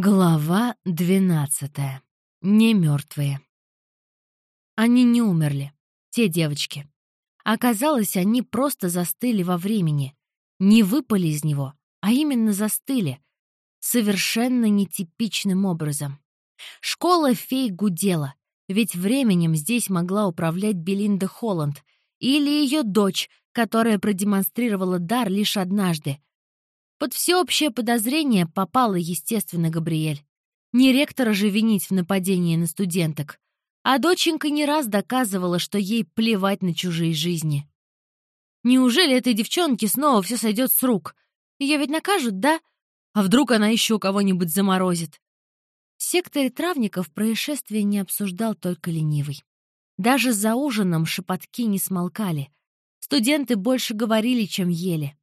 Глава двенадцатая. Не мертвые. Они не умерли, те девочки. Оказалось, они просто застыли во времени. Не выпали из него, а именно застыли. Совершенно нетипичным образом. Школа фей гудела, ведь временем здесь могла управлять Белинда Холланд или ее дочь, которая продемонстрировала дар лишь однажды — под всеобщее подозрение попала, естественно, Габриэль. Не ректора же винить в нападении на студенток. А доченька не раз доказывала, что ей плевать на чужие жизни. Неужели этой девчонке снова все сойдет с рук? Ее ведь накажут, да? А вдруг она еще кого-нибудь заморозит? В секторе травников происшествие не обсуждал только ленивый. Даже за ужином шепотки не смолкали. Студенты больше говорили, чем ели.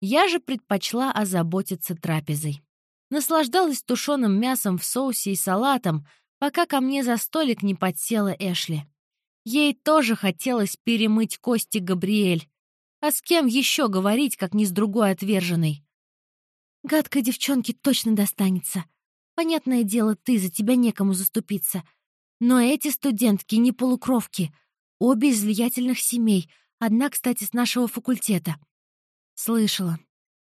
Я же предпочла озаботиться трапезой. Наслаждалась тушеным мясом в соусе и салатом, пока ко мне за столик не подсела Эшли. Ей тоже хотелось перемыть кости Габриэль. А с кем еще говорить, как не с другой отверженной? Гадкой девчонке точно достанется. Понятное дело, ты, за тебя некому заступиться. Но эти студентки не полукровки. Обе из влиятельных семей. Одна, кстати, с нашего факультета. Слышала.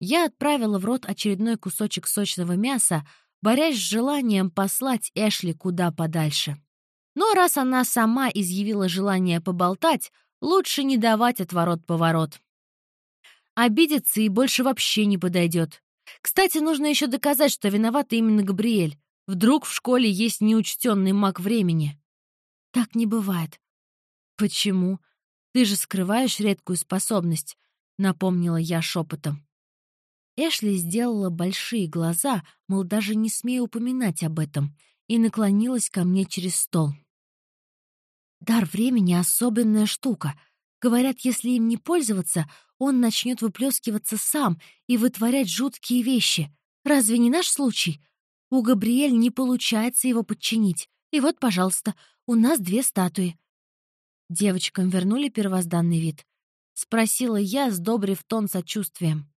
Я отправила в рот очередной кусочек сочного мяса, борясь с желанием послать Эшли куда подальше. Но раз она сама изъявила желание поболтать, лучше не давать отворот-поворот. Обидится и больше вообще не подойдет. Кстати, нужно еще доказать, что виновата именно Габриэль. Вдруг в школе есть неучтенный маг времени. Так не бывает. Почему? Ты же скрываешь редкую способность. — напомнила я шепотом. Эшли сделала большие глаза, мол, даже не смея упоминать об этом, и наклонилась ко мне через стол. «Дар времени — особенная штука. Говорят, если им не пользоваться, он начнет выплескиваться сам и вытворять жуткие вещи. Разве не наш случай? У Габриэль не получается его подчинить. И вот, пожалуйста, у нас две статуи». Девочкам вернули первозданный вид. — спросила я, сдобрив тон сочувствием.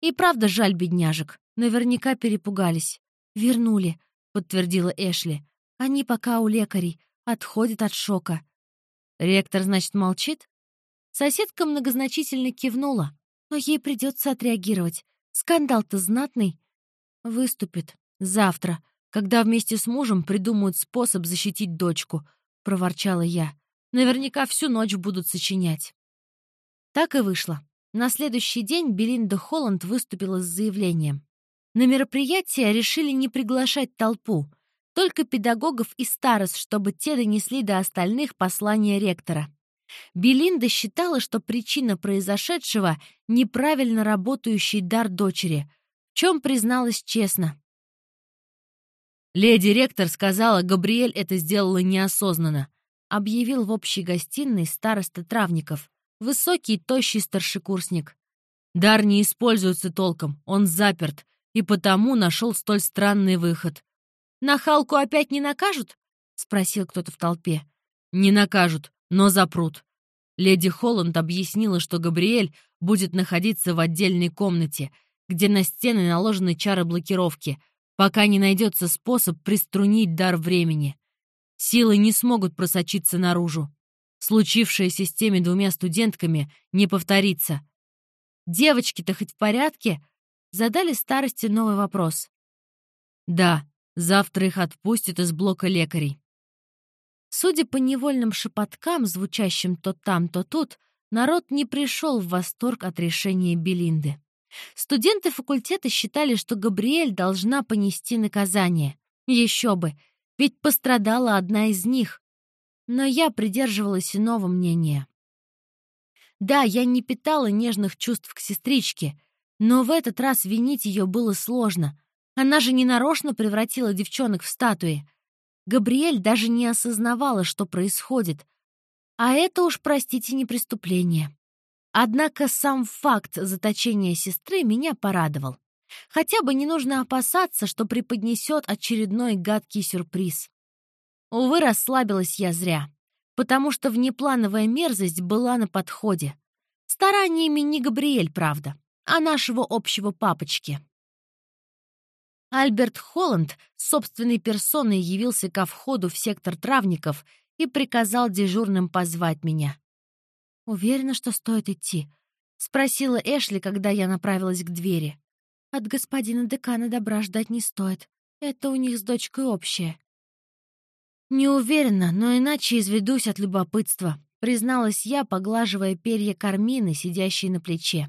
«И правда жаль бедняжек. Наверняка перепугались. Вернули», — подтвердила Эшли. «Они пока у лекарей. Отходят от шока». «Ректор, значит, молчит?» Соседка многозначительно кивнула. «Но ей придется отреагировать. Скандал-то знатный». «Выступит. Завтра, когда вместе с мужем придумают способ защитить дочку», — проворчала я. «Наверняка всю ночь будут сочинять». Так и вышло. На следующий день Белинда Холланд выступила с заявлением. На мероприятие решили не приглашать толпу, только педагогов и старост, чтобы те донесли до остальных послание ректора. Белинда считала, что причина произошедшего — неправильно работающий дар дочери, в чем призналась честно. «Леди ректор сказала, Габриэль это сделала неосознанно», объявил в общей гостиной староста Травников. Высокий, тощий старшекурсник. Дар не используется толком, он заперт, и потому нашел столь странный выход. «Нахалку опять не накажут?» — спросил кто-то в толпе. «Не накажут, но запрут». Леди Холланд объяснила, что Габриэль будет находиться в отдельной комнате, где на стены наложены чары блокировки, пока не найдется способ приструнить дар времени. Силы не смогут просочиться наружу. Случившееся с теми двумя студентками не повторится. «Девочки-то хоть в порядке?» Задали старости новый вопрос. «Да, завтра их отпустят из блока лекарей». Судя по невольным шепоткам, звучащим то там, то тут, народ не пришел в восторг от решения Белинды. Студенты факультета считали, что Габриэль должна понести наказание. Еще бы, ведь пострадала одна из них. Но я придерживалась иного мнения. Да, я не питала нежных чувств к сестричке, но в этот раз винить ее было сложно. Она же ненарочно превратила девчонок в статуи. Габриэль даже не осознавала, что происходит. А это уж, простите, не преступление. Однако сам факт заточения сестры меня порадовал. Хотя бы не нужно опасаться, что преподнесет очередной гадкий сюрприз. Увы, расслабилась я зря, потому что внеплановая мерзость была на подходе. Стараниями не Габриэль, правда, а нашего общего папочки. Альберт Холланд собственной персоной явился ко входу в сектор травников и приказал дежурным позвать меня. «Уверена, что стоит идти?» — спросила Эшли, когда я направилась к двери. «От господина декана добра ждать не стоит. Это у них с дочкой общее». «Не уверена, но иначе изведусь от любопытства», — призналась я, поглаживая перья Кармины, сидящей на плече.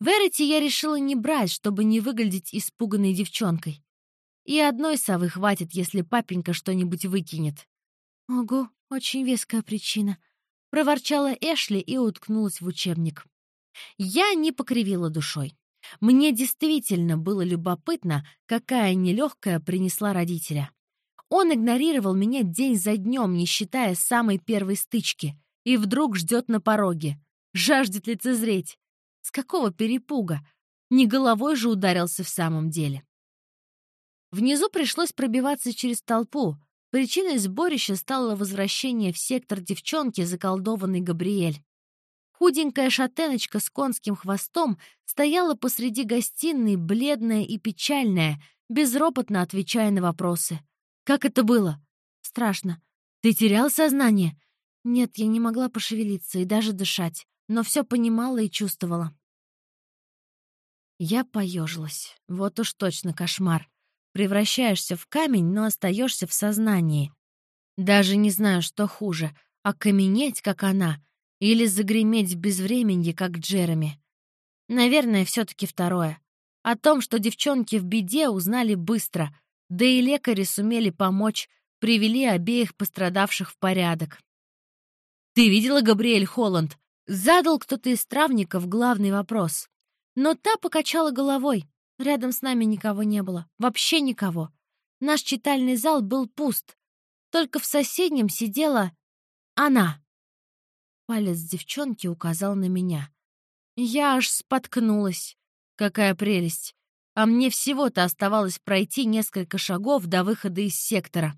Верити я решила не брать, чтобы не выглядеть испуганной девчонкой. И одной совы хватит, если папенька что-нибудь выкинет. «Ого, очень веская причина», — проворчала Эшли и уткнулась в учебник. Я не покривила душой. Мне действительно было любопытно, какая нелегкая принесла родителя. Он игнорировал меня день за днем, не считая самой первой стычки, и вдруг ждет на пороге. Жаждет лицезреть. С какого перепуга? Не головой же ударился в самом деле. Внизу пришлось пробиваться через толпу. Причиной сборища стало возвращение в сектор девчонки, заколдованной Габриэль. Худенькая шатеночка с конским хвостом стояла посреди гостиной, бледная и печальная, безропотно отвечая на вопросы. «Как это было?» «Страшно. Ты терял сознание?» «Нет, я не могла пошевелиться и даже дышать но все понимала и чувствовала. Я поежилась. Вот уж точно кошмар. Превращаешься в камень, но остаешься в сознании. Даже не знаю, что хуже — окаменеть, как она, или загреметь в безвременье, как Джереми. Наверное, все таки второе. О том, что девчонки в беде, узнали быстро, да и лекари сумели помочь, привели обеих пострадавших в порядок. «Ты видела Габриэль Холланд?» Задал кто-то из травников главный вопрос. Но та покачала головой. Рядом с нами никого не было. Вообще никого. Наш читальный зал был пуст. Только в соседнем сидела она. Палец девчонки указал на меня. Я аж споткнулась. Какая прелесть. А мне всего-то оставалось пройти несколько шагов до выхода из сектора.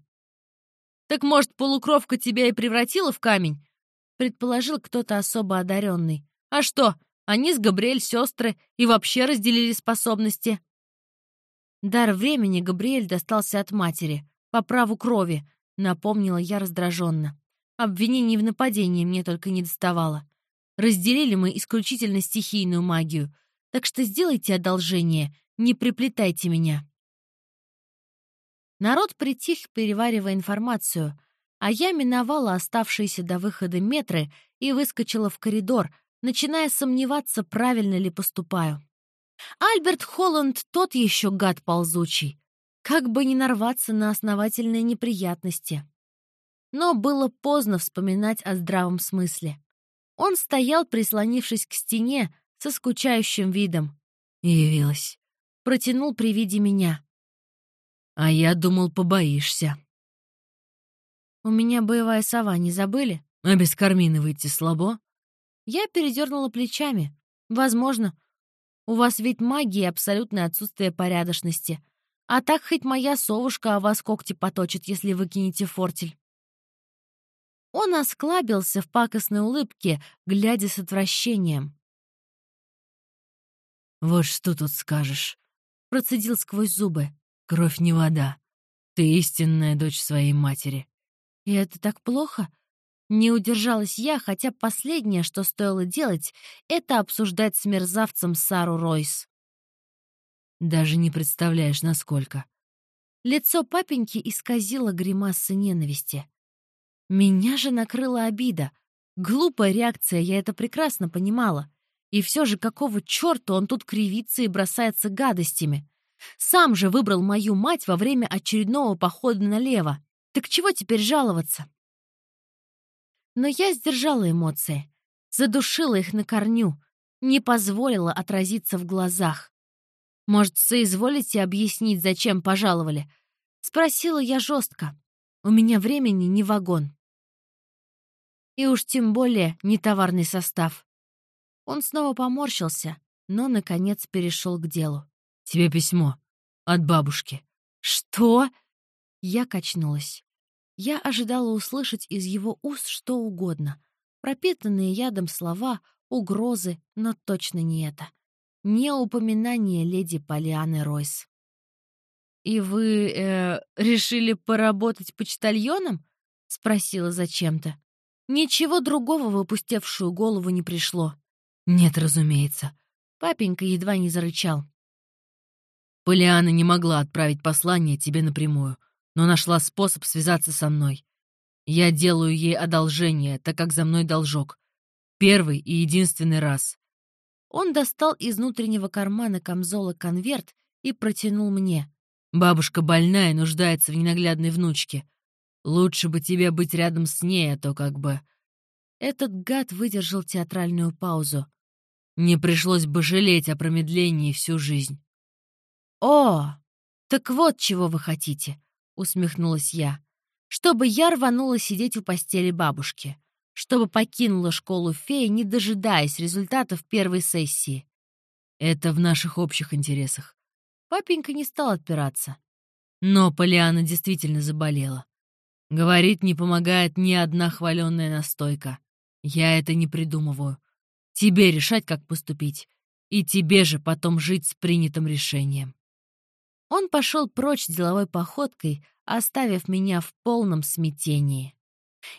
«Так, может, полукровка тебя и превратила в камень?» предположил кто-то особо одаренный. А что, они с Габриэль сестры и вообще разделили способности. Дар времени Габриэль достался от матери, по праву крови, напомнила я раздраженно. Обвинений в нападении мне только не доставало. Разделили мы исключительно стихийную магию, так что сделайте одолжение, не приплетайте меня. Народ притих, переваривая информацию — а я миновала оставшиеся до выхода метры и выскочила в коридор, начиная сомневаться, правильно ли поступаю. Альберт Холланд тот еще гад ползучий. Как бы не нарваться на основательные неприятности. Но было поздно вспоминать о здравом смысле. Он стоял, прислонившись к стене, со скучающим видом. «Явилась», — протянул при виде меня. «А я думал, побоишься». «У меня боевая сова, не забыли?» «А без Кармины выйти слабо?» Я передернула плечами. «Возможно. У вас ведь магия и абсолютное отсутствие порядочности. А так хоть моя совушка о вас когти поточит, если выкинете фортель». Он осклабился в пакостной улыбке, глядя с отвращением. «Вот что тут скажешь», — процедил сквозь зубы. «Кровь не вода. Ты истинная дочь своей матери. И это так плохо? Не удержалась я, хотя последнее, что стоило делать, это обсуждать с мерзавцем Сару Ройс. Даже не представляешь, насколько. Лицо папеньки исказило гримаса ненависти. Меня же накрыла обида. Глупая реакция, я это прекрасно понимала. И все же какого черта он тут кривится и бросается гадостями? Сам же выбрал мою мать во время очередного похода налево. Так чего теперь жаловаться? Но я сдержала эмоции, задушила их на корню, не позволила отразиться в глазах. «Может, соизволите объяснить, зачем пожаловали?» Спросила я жестко. «У меня времени не вагон». И уж тем более не товарный состав. Он снова поморщился, но, наконец, перешел к делу. «Тебе письмо. От бабушки». «Что?» Я качнулась. Я ожидала услышать из его уст что угодно. Пропитанные ядом слова, угрозы, но точно не это. Не упоминание леди Полианы Ройс. «И вы э, решили поработать почтальоном?» — спросила зачем-то. Ничего другого в опустевшую голову не пришло. «Нет, разумеется». Папенька едва не зарычал. Полиана не могла отправить послание тебе напрямую, но нашла способ связаться со мной. Я делаю ей одолжение, так как за мной должок. Первый и единственный раз. Он достал из внутреннего кармана камзола конверт и протянул мне. Бабушка больная нуждается в ненаглядной внучке. Лучше бы тебе быть рядом с ней, а то как бы... Этот гад выдержал театральную паузу. Не пришлось бы жалеть о промедлении всю жизнь. «О, так вот чего вы хотите», — усмехнулась я. «Чтобы я рванула сидеть у постели бабушки. Чтобы покинула школу феи, не дожидаясь результатов первой сессии. Это в наших общих интересах». Папенька не стал отпираться. Но Полиана действительно заболела. Говорит, не помогает ни одна хваленная настойка. Я это не придумываю. Тебе решать, как поступить. И тебе же потом жить с принятым решением. Он пошел прочь деловой походкой, оставив меня в полном смятении.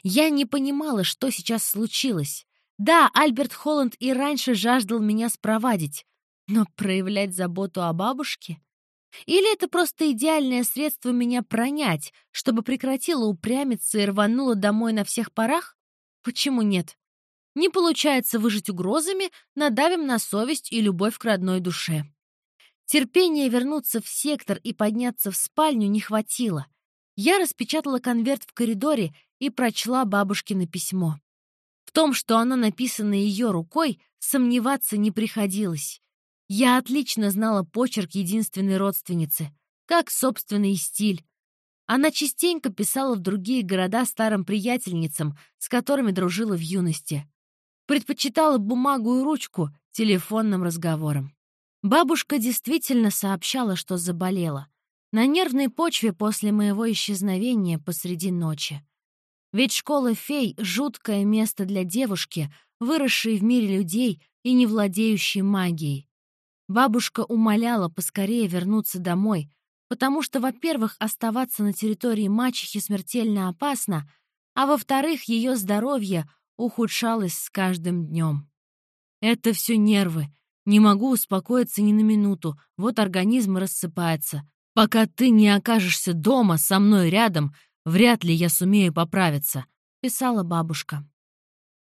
Я не понимала, что сейчас случилось. Да, Альберт Холланд и раньше жаждал меня спровадить, но проявлять заботу о бабушке? Или это просто идеальное средство меня пронять, чтобы прекратила упрямиться и рванула домой на всех парах? Почему нет? Не получается выжить угрозами, надавим на совесть и любовь к родной душе. Терпения вернуться в сектор и подняться в спальню не хватило. Я распечатала конверт в коридоре и прочла бабушкино письмо. В том, что оно написано ее рукой, сомневаться не приходилось. Я отлично знала почерк единственной родственницы, как собственный стиль. Она частенько писала в другие города старым приятельницам, с которыми дружила в юности. Предпочитала бумагу и ручку телефонным разговорам. Бабушка действительно сообщала, что заболела. На нервной почве после моего исчезновения посреди ночи. Ведь школа фей — жуткое место для девушки, выросшей в мире людей и не владеющей магией. Бабушка умоляла поскорее вернуться домой, потому что, во-первых, оставаться на территории мачехи смертельно опасно, а во-вторых, ее здоровье ухудшалось с каждым днем. «Это все нервы», не могу успокоиться ни на минуту, вот организм рассыпается. Пока ты не окажешься дома со мной рядом, вряд ли я сумею поправиться», — писала бабушка.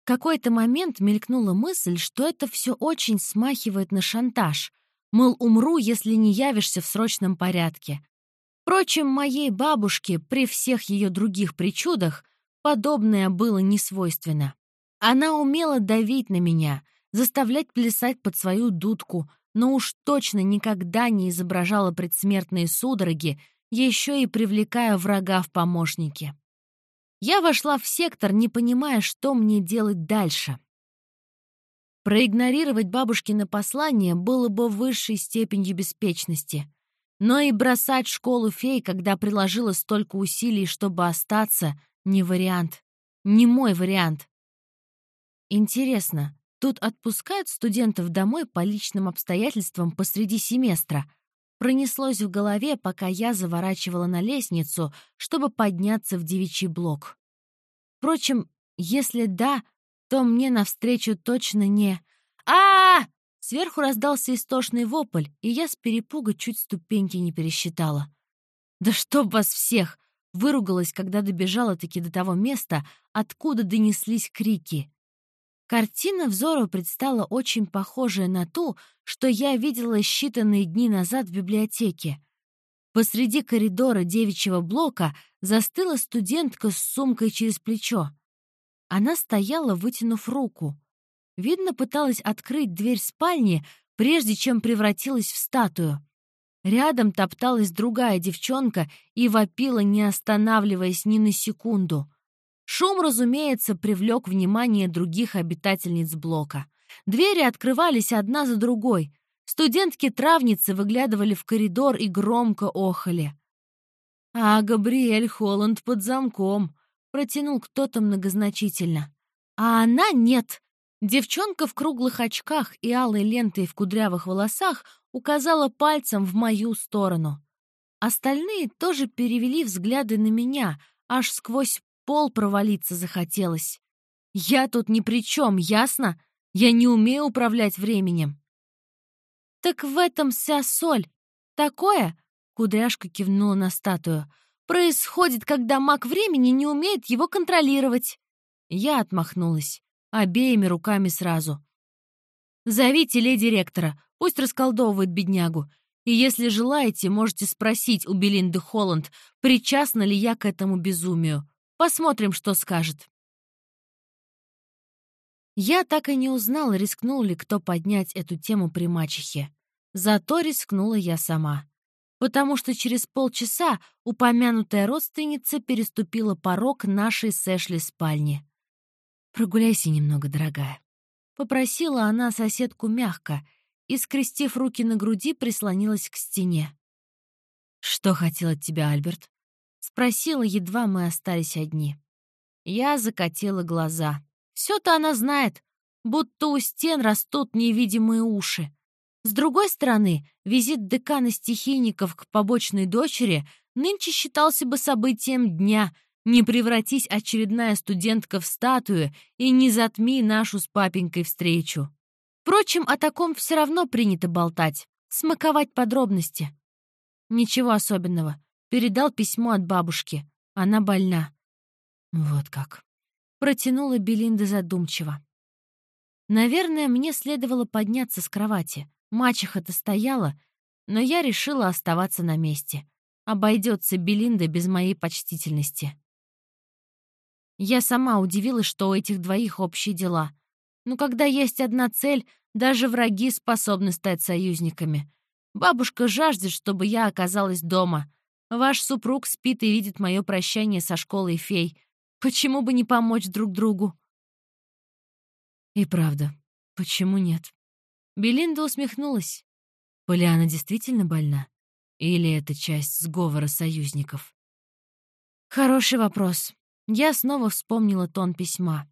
В какой-то момент мелькнула мысль, что это все очень смахивает на шантаж. Мол, умру, если не явишься в срочном порядке. Впрочем, моей бабушке, при всех ее других причудах, подобное было не свойственно. Она умела давить на меня, заставлять плясать под свою дудку, но уж точно никогда не изображала предсмертные судороги, еще и привлекая врага в помощники. Я вошла в сектор, не понимая, что мне делать дальше. Проигнорировать бабушкино послание было бы высшей степенью беспечности. Но и бросать школу фей, когда приложила столько усилий, чтобы остаться, не вариант. Не мой вариант. Интересно, Тут отпускают студентов домой по личным обстоятельствам посреди семестра. Пронеслось в голове, пока я заворачивала на лестницу, чтобы подняться в девичий блок. Впрочем, если да, то мне навстречу точно не... а, -а, -а Сверху раздался истошный вопль, и я с перепуга чуть ступеньки не пересчитала. «Да чтоб вас всех!» — выругалась, когда добежала-таки до того места, откуда донеслись крики. Картина взору предстала очень похожая на ту, что я видела считанные дни назад в библиотеке. Посреди коридора девичьего блока застыла студентка с сумкой через плечо. Она стояла, вытянув руку. Видно, пыталась открыть дверь спальни, прежде чем превратилась в статую. Рядом топталась другая девчонка и вопила, не останавливаясь ни на секунду. Шум, разумеется, привлек внимание других обитательниц блока. Двери открывались одна за другой. Студентки-травницы выглядывали в коридор и громко охали. «А Габриэль Холланд под замком», — протянул кто-то многозначительно. «А она нет». Девчонка в круглых очках и алой лентой в кудрявых волосах указала пальцем в мою сторону. Остальные тоже перевели взгляды на меня, аж сквозь пол провалиться захотелось. Я тут ни при чем, ясно? Я не умею управлять временем. Так в этом вся соль. Такое, кудряшка кивнула на статую, происходит, когда маг времени не умеет его контролировать. Я отмахнулась, обеими руками сразу. «Зовите леди-ректора, пусть расколдовывает беднягу. И если желаете, можете спросить у Белинды Холланд, причастна ли я к этому безумию. Посмотрим, что скажет». Я так и не узнала, рискнул ли кто поднять эту тему при мачехе. Зато рискнула я сама. Потому что через полчаса упомянутая родственница переступила порог нашей с Эшли спальни. «Прогуляйся немного, дорогая». Попросила она соседку мягко и, скрестив руки на груди, прислонилась к стене. «Что хотел от тебя Альберт?» — спросила, едва мы остались одни. Я закатила глаза. Все-то она знает, будто у стен растут невидимые уши. С другой стороны, визит декана стихийников к побочной дочери нынче считался бы событием дня, не превратись очередная студентка в статую и не затми нашу с папенькой встречу. Впрочем, о таком все равно принято болтать, смаковать подробности. Ничего особенного. Передал письмо от бабушки. Она больна. Вот как. Протянула Белинда задумчиво. Наверное, мне следовало подняться с кровати. Мачеха-то стояла, но я решила оставаться на месте. Обойдется Белинда без моей почтительности. Я сама удивилась, что у этих двоих общие дела. Но когда есть одна цель, даже враги способны стать союзниками. Бабушка жаждет, чтобы я оказалась дома. Ваш супруг спит и видит мое прощание со школой фей. Почему бы не помочь друг другу? И правда, почему нет? Белинда усмехнулась. Полиана действительно больна? Или это часть сговора союзников? Хороший вопрос. Я снова вспомнила тон письма.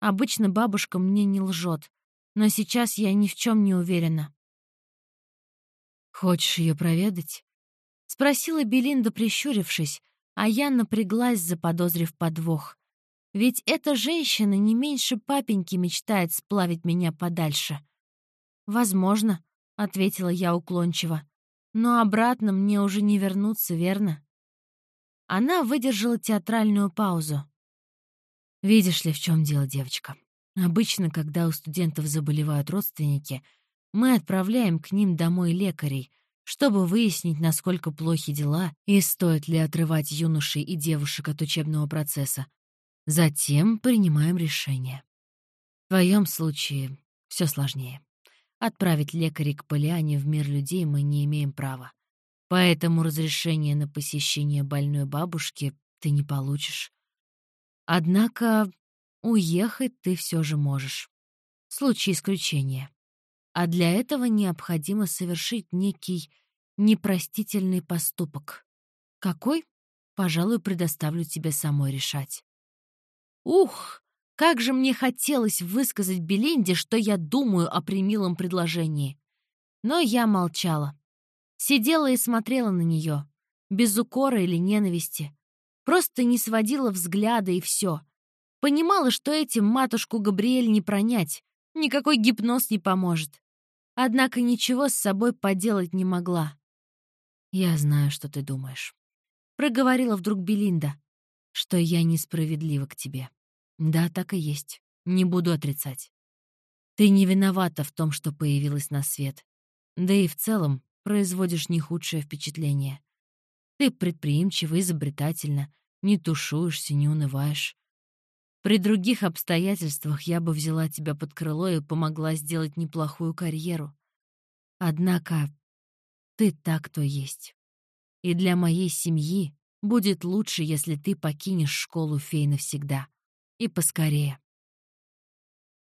Обычно бабушка мне не лжет, но сейчас я ни в чем не уверена. «Хочешь ее проведать?» — спросила Белинда, прищурившись, а я напряглась, заподозрив подвох. Ведь эта женщина не меньше папеньки мечтает сплавить меня подальше. «Возможно», — ответила я уклончиво. «Но обратно мне уже не вернуться, верно?» Она выдержала театральную паузу. «Видишь ли, в чем дело, девочка? Обычно, когда у студентов заболевают родственники, мы отправляем к ним домой лекарей, чтобы выяснить, насколько плохи дела и стоит ли отрывать юношей и девушек от учебного процесса. Затем принимаем решение. В твоем случае все сложнее. Отправить лекарей к Полиане в мир людей мы не имеем права. Поэтому разрешение на посещение больной бабушки ты не получишь. Однако уехать ты все же можешь. В случае исключения а для этого необходимо совершить некий непростительный поступок. Какой? Пожалуй, предоставлю тебе самой решать. Ух, как же мне хотелось высказать Белинде, что я думаю о примилом предложении. Но я молчала. Сидела и смотрела на нее, без укора или ненависти. Просто не сводила взгляда и все. Понимала, что этим матушку Габриэль не пронять, никакой гипноз не поможет. Однако ничего с собой поделать не могла. «Я знаю, что ты думаешь», — проговорила вдруг Белинда, «что я несправедлива к тебе. Да, так и есть. Не буду отрицать. Ты не виновата в том, что появилась на свет. Да и в целом производишь не худшее впечатление. Ты предприимчива, изобретательна, не тушуешься, не унываешь. При других обстоятельствах я бы взяла тебя под крыло и помогла сделать неплохую карьеру. Однако ты так, кто есть. И для моей семьи будет лучше, если ты покинешь школу фей навсегда. И поскорее.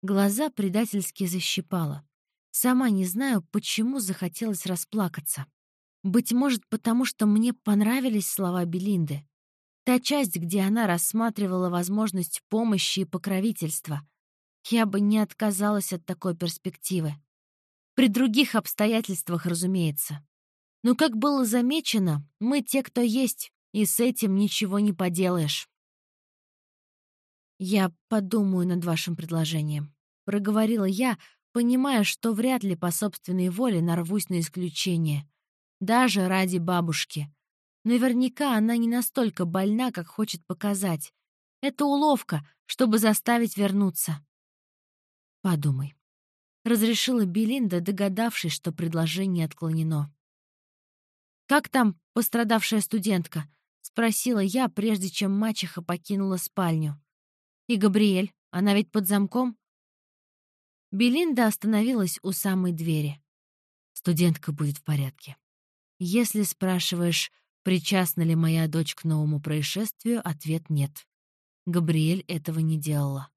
Глаза предательски защипала. Сама не знаю, почему захотелось расплакаться. Быть может, потому что мне понравились слова Белинды. Та часть, где она рассматривала возможность помощи и покровительства. Я бы не отказалась от такой перспективы. При других обстоятельствах, разумеется. Но, как было замечено, мы те, кто есть, и с этим ничего не поделаешь. «Я подумаю над вашим предложением», — проговорила я, понимая, что вряд ли по собственной воле нарвусь на исключение. Даже ради бабушки. Наверняка она не настолько больна, как хочет показать. Это уловка, чтобы заставить вернуться. «Подумай», — разрешила Белинда, догадавшись, что предложение отклонено. «Как там пострадавшая студентка?» — спросила я, прежде чем мачеха покинула спальню. «И Габриэль, она ведь под замком?» Белинда остановилась у самой двери. «Студентка будет в порядке. Если спрашиваешь, причастна ли моя дочь к новому происшествию, ответ нет. Габриэль этого не делала».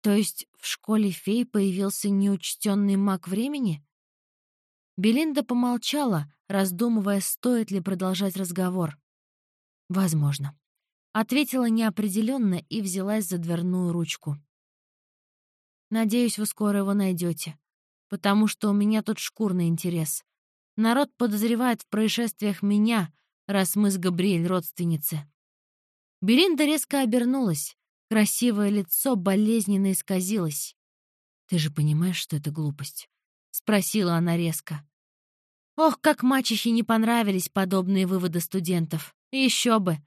«То есть в школе фей появился неучтенный маг времени?» Белинда помолчала, раздумывая, стоит ли продолжать разговор. «Возможно». Ответила неопределенно и взялась за дверную ручку. «Надеюсь, вы скоро его найдете, потому что у меня тут шкурный интерес. Народ подозревает в происшествиях меня, раз мы с Габриэль родственницы». Белинда резко обернулась. Красивое лицо болезненно исказилось. «Ты же понимаешь, что это глупость?» — спросила она резко. Ох, как мачехе не понравились подобные выводы студентов. Еще бы.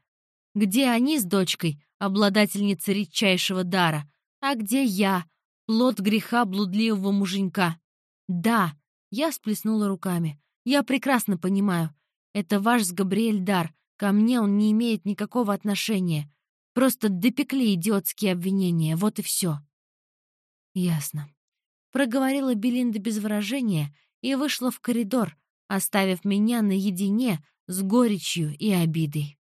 Где они с дочкой, обладательница редчайшего дара, а где я, плод греха блудливого муженька? Да, я сплеснула руками. Я прекрасно понимаю. Это ваш с Габриэль дар. Ко мне он не имеет никакого отношения. Просто допекли идиотские обвинения, вот и все. Ясно проговорила Белинда без выражения и вышла в коридор, оставив меня наедине с горечью и обидой.